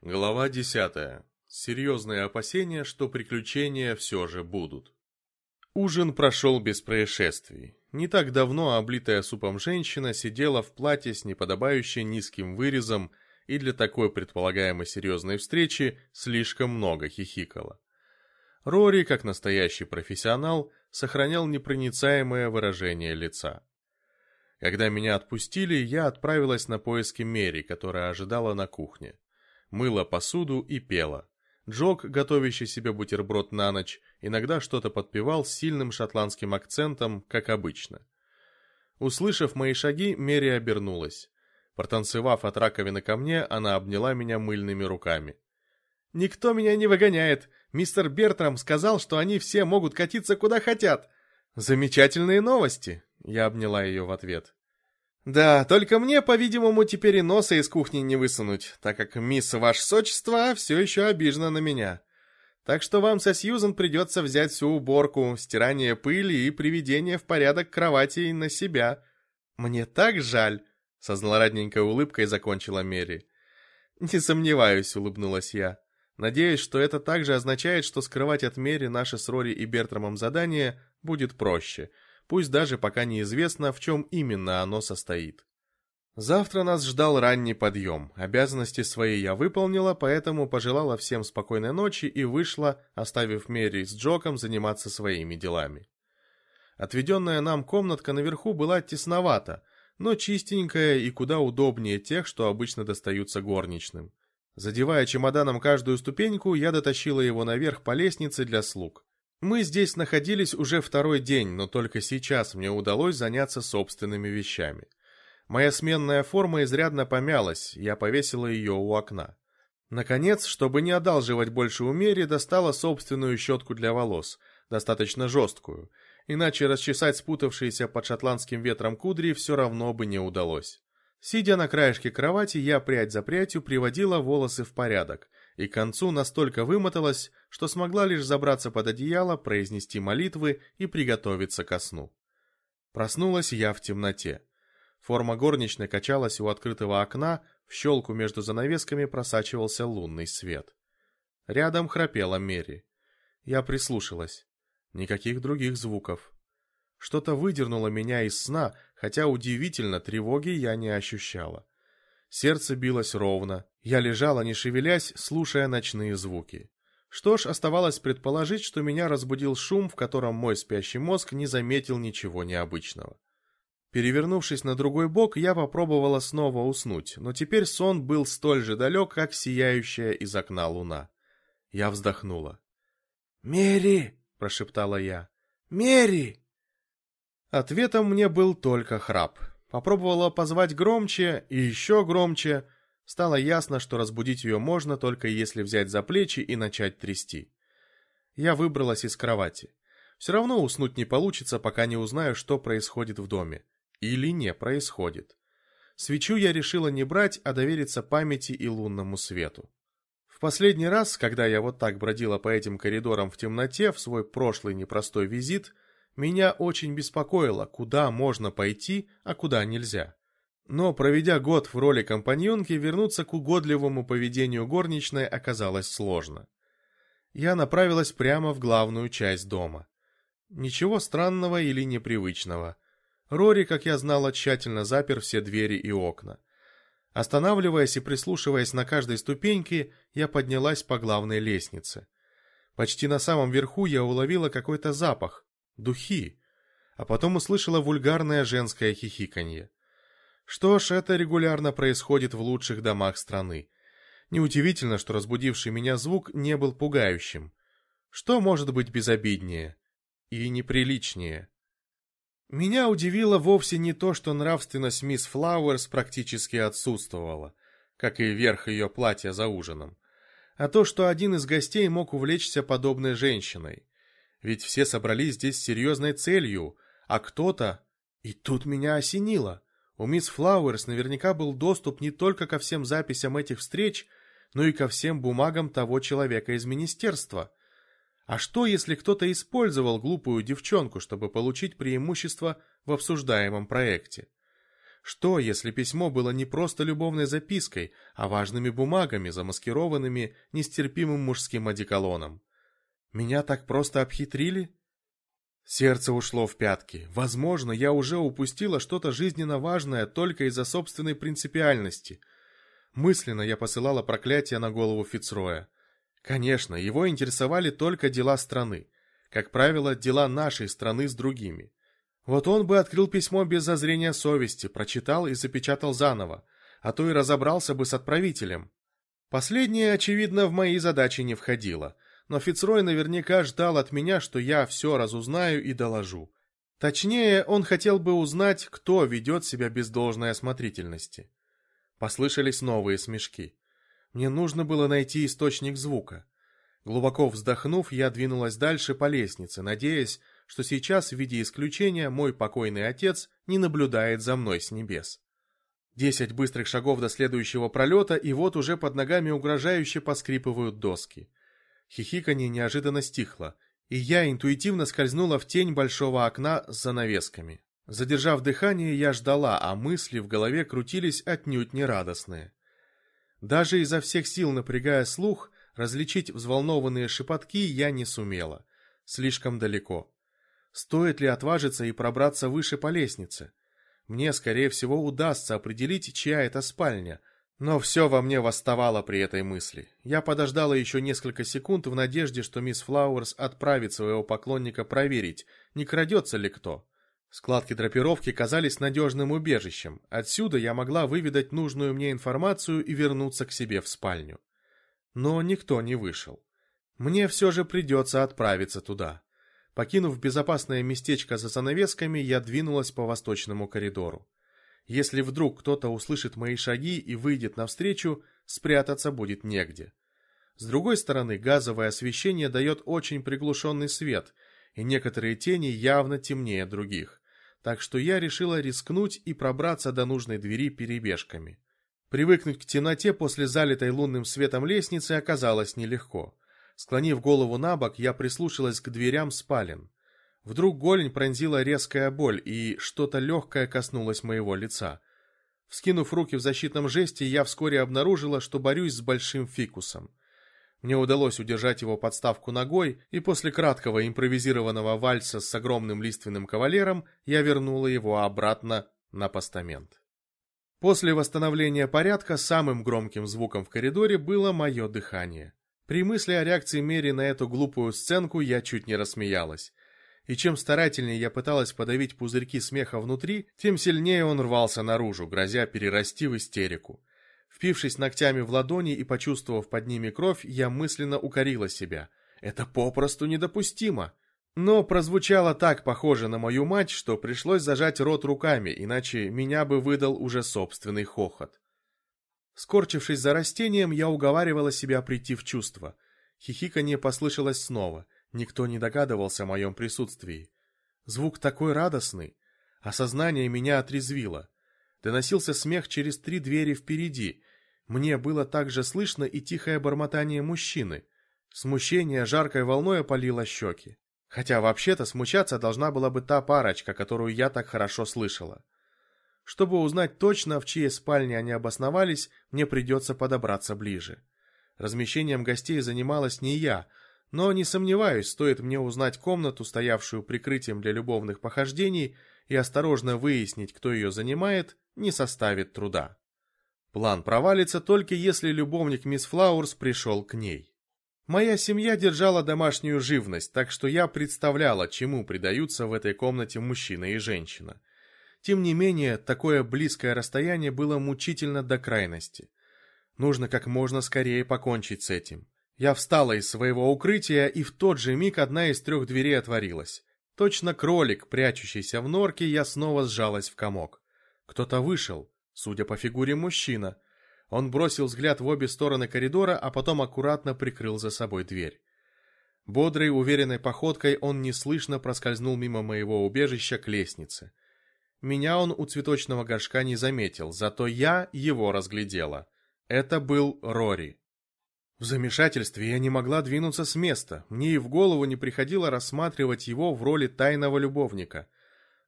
Глава 10. Серьезные опасения, что приключения все же будут. Ужин прошел без происшествий. Не так давно облитая супом женщина сидела в платье с неподобающей низким вырезом и для такой предполагаемой серьезной встречи слишком много хихикала. Рори, как настоящий профессионал, сохранял непроницаемое выражение лица. Когда меня отпустили, я отправилась на поиски Мери, которая ожидала на кухне мыла посуду и пела. Джок, готовящий себе бутерброд на ночь, иногда что-то подпевал с сильным шотландским акцентом, как обычно. Услышав мои шаги, Мери обернулась. Протанцевав от раковины ко мне, она обняла меня мыльными руками. «Никто меня не выгоняет. Мистер Бертрам сказал, что они все могут катиться куда хотят. Замечательные новости!» Я обняла ее в ответ. Да, только мне, по-видимому, теперь и носа из кухни не высунуть, так как мисс Ваше Сочество все еще обижена на меня. Так что вам со Сьюзан придется взять всю уборку, стирание пыли и приведение в порядок кровати на себя. Мне так жаль, со злорадненькой улыбкой закончила Мери. Не сомневаюсь, улыбнулась я. Надеюсь, что это также означает, что скрывать от Мери наше с Рори и Бертрамом задание будет проще — пусть даже пока неизвестно, в чем именно оно состоит. Завтра нас ждал ранний подъем. Обязанности свои я выполнила, поэтому пожелала всем спокойной ночи и вышла, оставив Мэри с Джоком заниматься своими делами. Отведенная нам комнатка наверху была тесновата, но чистенькая и куда удобнее тех, что обычно достаются горничным. Задевая чемоданом каждую ступеньку, я дотащила его наверх по лестнице для слуг. Мы здесь находились уже второй день, но только сейчас мне удалось заняться собственными вещами. Моя сменная форма изрядно помялась, я повесила ее у окна. Наконец, чтобы не одалживать больше у Мери, достала собственную щетку для волос, достаточно жесткую, иначе расчесать спутавшиеся под шотландским ветром кудри все равно бы не удалось. Сидя на краешке кровати, я прядь за прядью приводила волосы в порядок, и к концу настолько вымоталась, что смогла лишь забраться под одеяло, произнести молитвы и приготовиться ко сну. Проснулась я в темноте. Форма горничной качалась у открытого окна, в щелку между занавесками просачивался лунный свет. Рядом храпела Мери. Я прислушалась. Никаких других звуков. Что-то выдернуло меня из сна, хотя удивительно, тревоги я не ощущала. Сердце билось ровно. Я лежала, не шевелясь, слушая ночные звуки. Что ж, оставалось предположить, что меня разбудил шум, в котором мой спящий мозг не заметил ничего необычного. Перевернувшись на другой бок, я попробовала снова уснуть, но теперь сон был столь же далек, как сияющая из окна луна. Я вздохнула. «Мери!» — прошептала я. «Мери!» Ответом мне был только храп. Попробовала позвать громче и еще громче. Стало ясно, что разбудить ее можно, только если взять за плечи и начать трясти. Я выбралась из кровати. Все равно уснуть не получится, пока не узнаю, что происходит в доме. Или не происходит. Свечу я решила не брать, а довериться памяти и лунному свету. В последний раз, когда я вот так бродила по этим коридорам в темноте в свой прошлый непростой визит – меня очень беспокоило, куда можно пойти, а куда нельзя. Но, проведя год в роли компаньонки, вернуться к угодливому поведению горничной оказалось сложно. Я направилась прямо в главную часть дома. Ничего странного или непривычного. Рори, как я знала, тщательно запер все двери и окна. Останавливаясь и прислушиваясь на каждой ступеньке, я поднялась по главной лестнице. Почти на самом верху я уловила какой-то запах, духи, а потом услышала вульгарное женское хихиканье. Что ж, это регулярно происходит в лучших домах страны. Неудивительно, что разбудивший меня звук не был пугающим. Что может быть безобиднее и неприличнее? Меня удивило вовсе не то, что нравственность мисс Флауэрс практически отсутствовала, как и верх ее платья за ужином, а то, что один из гостей мог увлечься подобной женщиной. Ведь все собрались здесь с серьезной целью, а кто-то... И тут меня осенило. У мисс Флауэрс наверняка был доступ не только ко всем записям этих встреч, но и ко всем бумагам того человека из министерства. А что, если кто-то использовал глупую девчонку, чтобы получить преимущество в обсуждаемом проекте? Что, если письмо было не просто любовной запиской, а важными бумагами, замаскированными нестерпимым мужским одеколоном? Меня так просто обхитрили? Сердце ушло в пятки. Возможно, я уже упустила что-то жизненно важное только из-за собственной принципиальности. Мысленно я посылала проклятие на голову Фицроя. Конечно, его интересовали только дела страны. Как правило, дела нашей страны с другими. Вот он бы открыл письмо без зазрения совести, прочитал и запечатал заново, а то и разобрался бы с отправителем. Последнее, очевидно, в мои задачи не входило — но Фицрой наверняка ждал от меня, что я все разузнаю и доложу. Точнее, он хотел бы узнать, кто ведет себя без должной осмотрительности. Послышались новые смешки. Мне нужно было найти источник звука. Глубоко вздохнув, я двинулась дальше по лестнице, надеясь, что сейчас, в виде исключения, мой покойный отец не наблюдает за мной с небес. Десять быстрых шагов до следующего пролета, и вот уже под ногами угрожающе поскрипывают доски. Хихиканье неожиданно стихло, и я интуитивно скользнула в тень большого окна с занавесками. Задержав дыхание, я ждала, а мысли в голове крутились отнюдь нерадостные. Даже изо всех сил напрягая слух, различить взволнованные шепотки я не сумела. Слишком далеко. Стоит ли отважиться и пробраться выше по лестнице? Мне, скорее всего, удастся определить, чья это спальня, но все во мне восставало при этой мысли. Я подождала еще несколько секунд в надежде, что мисс Флауэрс отправит своего поклонника проверить, не крадется ли кто. Складки драпировки казались надежным убежищем. Отсюда я могла выведать нужную мне информацию и вернуться к себе в спальню. Но никто не вышел. Мне все же придется отправиться туда. Покинув безопасное местечко за занавесками, я двинулась по восточному коридору. Если вдруг кто-то услышит мои шаги и выйдет навстречу, спрятаться будет негде. С другой стороны, газовое освещение дает очень приглушенный свет, и некоторые тени явно темнее других, так что я решила рискнуть и пробраться до нужной двери перебежками. Привыкнуть к темноте после залитой лунным светом лестницы оказалось нелегко. Склонив голову на бок, я прислушалась к дверям спален. Вдруг голень пронзила резкая боль, и что-то легкое коснулось моего лица. Вскинув руки в защитном жесте, я вскоре обнаружила, что борюсь с большим фикусом. Мне удалось удержать его подставку ногой, и после краткого импровизированного вальса с огромным лиственным кавалером я вернула его обратно на постамент. После восстановления порядка самым громким звуком в коридоре было мое дыхание. При мысли о реакции Мери на эту глупую сценку я чуть не рассмеялась и чем старательнее я пыталась подавить пузырьки смеха внутри, тем сильнее он рвался наружу, грозя перерасти в истерику. Впившись ногтями в ладони и почувствовав под ними кровь, я мысленно укорила себя. Это попросту недопустимо. Но прозвучало так похоже на мою мать, что пришлось зажать рот руками, иначе меня бы выдал уже собственный хохот. Скорчившись за растением, я уговаривала себя прийти в чувство. Хихиканье послышалось снова — Никто не догадывался о моем присутствии. Звук такой радостный. Осознание меня отрезвило. Доносился смех через три двери впереди. Мне было также слышно и тихое бормотание мужчины. Смущение жаркой волной опалило щеки. Хотя вообще-то смущаться должна была бы та парочка, которую я так хорошо слышала. Чтобы узнать точно, в чьей спальне они обосновались, мне придется подобраться ближе. Размещением гостей занималась не я, но не сомневаюсь, стоит мне узнать комнату, стоявшую прикрытием для любовных похождений, и осторожно выяснить, кто ее занимает, не составит труда. План провалится только если любовник мисс Флауэрс пришел к ней. Моя семья держала домашнюю живность, так что я представляла, чему предаются в этой комнате мужчина и женщина. Тем не менее, такое близкое расстояние было мучительно до крайности. Нужно как можно скорее покончить с этим. Я встала из своего укрытия, и в тот же миг одна из трех дверей отворилась. Точно кролик, прячущийся в норке, я снова сжалась в комок. Кто-то вышел, судя по фигуре мужчина. Он бросил взгляд в обе стороны коридора, а потом аккуратно прикрыл за собой дверь. Бодрой, уверенной походкой он неслышно проскользнул мимо моего убежища к лестнице. Меня он у цветочного горшка не заметил, зато я его разглядела. Это был Рори. В замешательстве я не могла двинуться с места, мне и в голову не приходило рассматривать его в роли тайного любовника.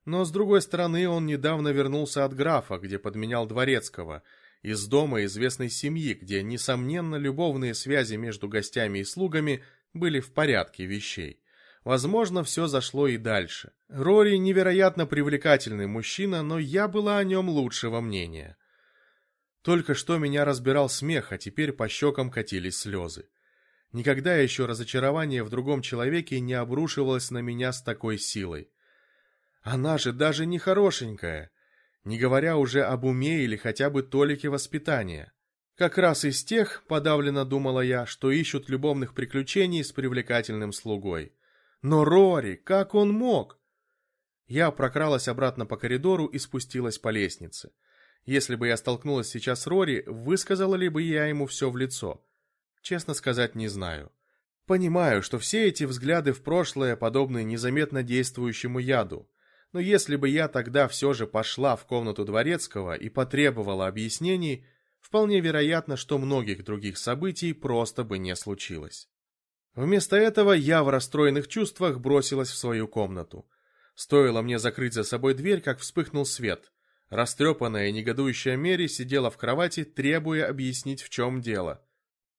Но, с другой стороны, он недавно вернулся от графа, где подменял дворецкого, из дома известной семьи, где, несомненно, любовные связи между гостями и слугами были в порядке вещей. Возможно, все зашло и дальше. Рори невероятно привлекательный мужчина, но я была о нем лучшего мнения. Только что меня разбирал смех, а теперь по щекам катились слезы. Никогда еще разочарование в другом человеке не обрушивалось на меня с такой силой. Она же даже не хорошенькая, не говоря уже об уме или хотя бы толике воспитания. Как раз из тех, подавленно думала я, что ищут любовных приключений с привлекательным слугой. Но Рори, как он мог? Я прокралась обратно по коридору и спустилась по лестнице. Если бы я столкнулась сейчас с Рори, высказала ли бы я ему все в лицо? Честно сказать, не знаю. Понимаю, что все эти взгляды в прошлое подобны незаметно действующему яду. Но если бы я тогда все же пошла в комнату Дворецкого и потребовала объяснений, вполне вероятно, что многих других событий просто бы не случилось. Вместо этого я в расстроенных чувствах бросилась в свою комнату. Стоило мне закрыть за собой дверь, как вспыхнул свет. Растрепанная и негодующая Мери сидела в кровати, требуя объяснить, в чем дело.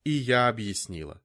И я объяснила.